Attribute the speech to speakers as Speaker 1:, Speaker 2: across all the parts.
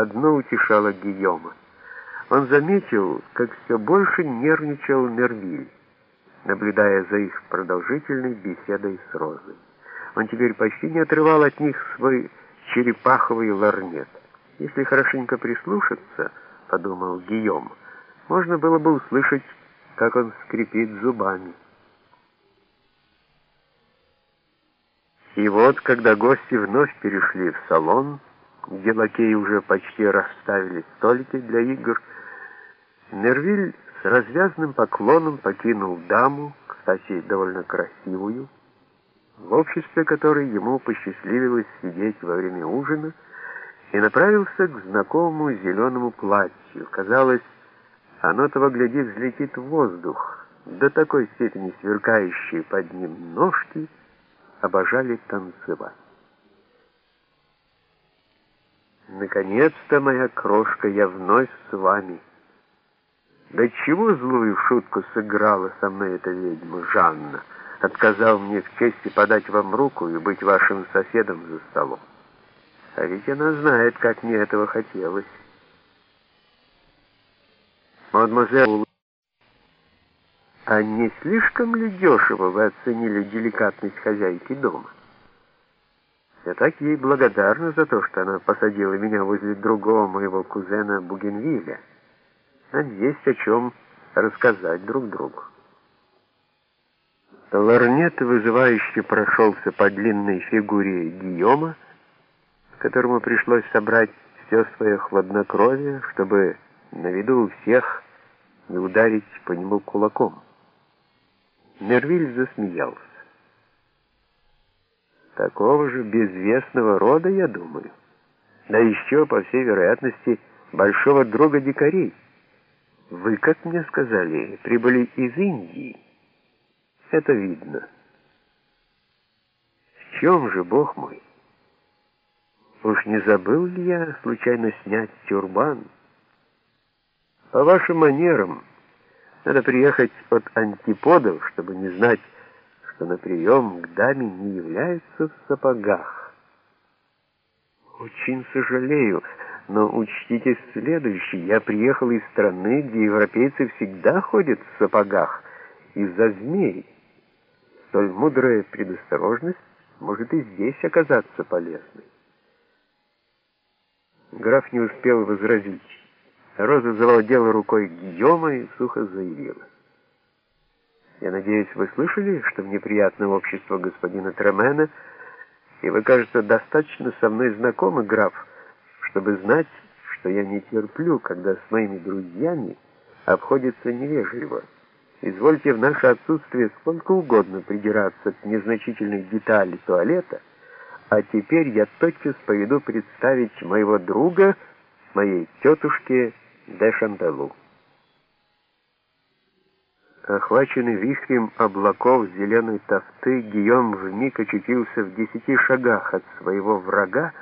Speaker 1: одно утешало Гийома. Он заметил, как все больше нервничал Мервиль, наблюдая за их продолжительной беседой с Розой. Он теперь почти не отрывал от них свой черепаховый ларнет. Если хорошенько прислушаться, подумал Гийом, можно было бы услышать, как он скрипит зубами. И вот, когда гости вновь перешли в салон, где лакеи уже почти расставили столики для игр, Нервиль с развязным поклоном покинул даму, кстати, довольно красивую, в обществе которой ему посчастливилось сидеть во время ужина, и направился к знакомому зеленому платью. Казалось, оно того гляди взлетит в воздух, до такой степени сверкающие под ним ножки обожали танцевать. Наконец-то, моя крошка, я вновь с вами. Да чего злую шутку сыграла со мной эта ведьма Жанна, отказал мне в чести подать вам руку и быть вашим соседом за столом. А ведь она знает, как мне этого хотелось. Мадемуазель, а не слишком ли дешево вы оценили деликатность хозяйки дома? Я так ей благодарна за то, что она посадила меня возле другого моего кузена Бугенвилля. Нам есть о чем рассказать друг другу. Лорнет вызывающе прошелся по длинной фигуре Гийома, которому пришлось собрать все свое хладнокровие, чтобы на виду у всех не ударить по нему кулаком. Мервиль засмеялся. Такого же безвестного рода, я думаю. Да еще, по всей вероятности, большого друга дикарей. Вы, как мне сказали, прибыли из Индии. Это видно. В чем же, Бог мой? Уж не забыл ли я случайно снять тюрбан? По вашим манерам, надо приехать от антиподов, чтобы не знать, что на прием к даме не являются в сапогах. Очень сожалею, но учтите следующее. Я приехал из страны, где европейцы всегда ходят в сапогах из-за змей. Столь мудрая предосторожность может и здесь оказаться полезной. Граф не успел возразить. Роза завладела рукой Гийома и сухо заявила. «Я надеюсь, вы слышали, что мне приятно общество господина Тремена, и вы, кажется, достаточно со мной знакомы, граф, чтобы знать, что я не терплю, когда с моими друзьями обходится невежливо. Извольте в наше отсутствие сколько угодно придираться к незначительной детали туалета, а теперь я тотчас поведу представить моего друга моей тетушке де Шанталу. Охваченный вихрем облаков зеленой тофты, Гийом вмиг очутился в десяти шагах от своего врага,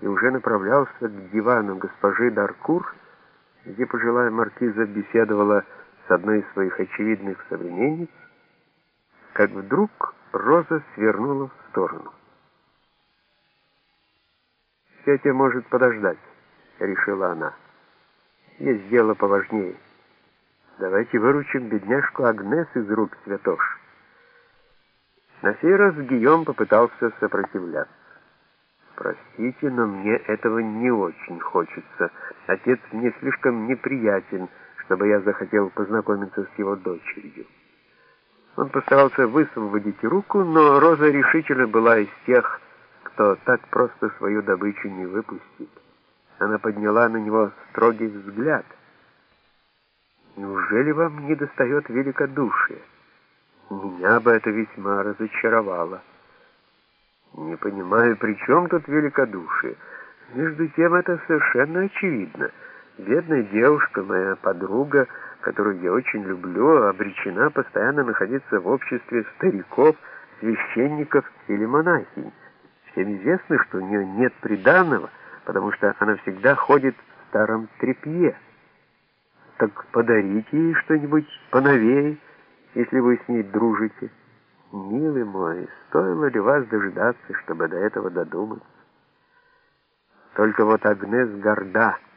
Speaker 1: и уже направлялся к дивану госпожи Даркур, где пожилая маркиза беседовала с одной из своих очевидных современниц, как вдруг Роза свернула в сторону. «Все это может подождать», — решила она. «Есть дело поважнее. Давайте выручим бедняжку Агнес из рук святош». На сей раз Гийом попытался сопротивляться. Простите, но мне этого не очень хочется. Отец мне слишком неприятен, чтобы я захотел познакомиться с его дочерью. Он постарался высвободить руку, но Роза решительно была из тех, кто так просто свою добычу не выпустит. Она подняла на него строгий взгляд. «Неужели вам не достает великодушия? Меня бы это весьма разочаровало». Не понимаю, при чем тут великодушие? Между тем это совершенно очевидно. Бедная девушка, моя подруга, которую я очень люблю, обречена постоянно находиться в обществе стариков, священников или монахинь. Всем известно, что у нее нет приданного, потому что она всегда ходит в старом тряпье. Так подарите ей что-нибудь поновее, если вы с ней дружите. Милый мой, стоило ли вас дожидаться, чтобы до этого додуматься? Только вот Агнес горда —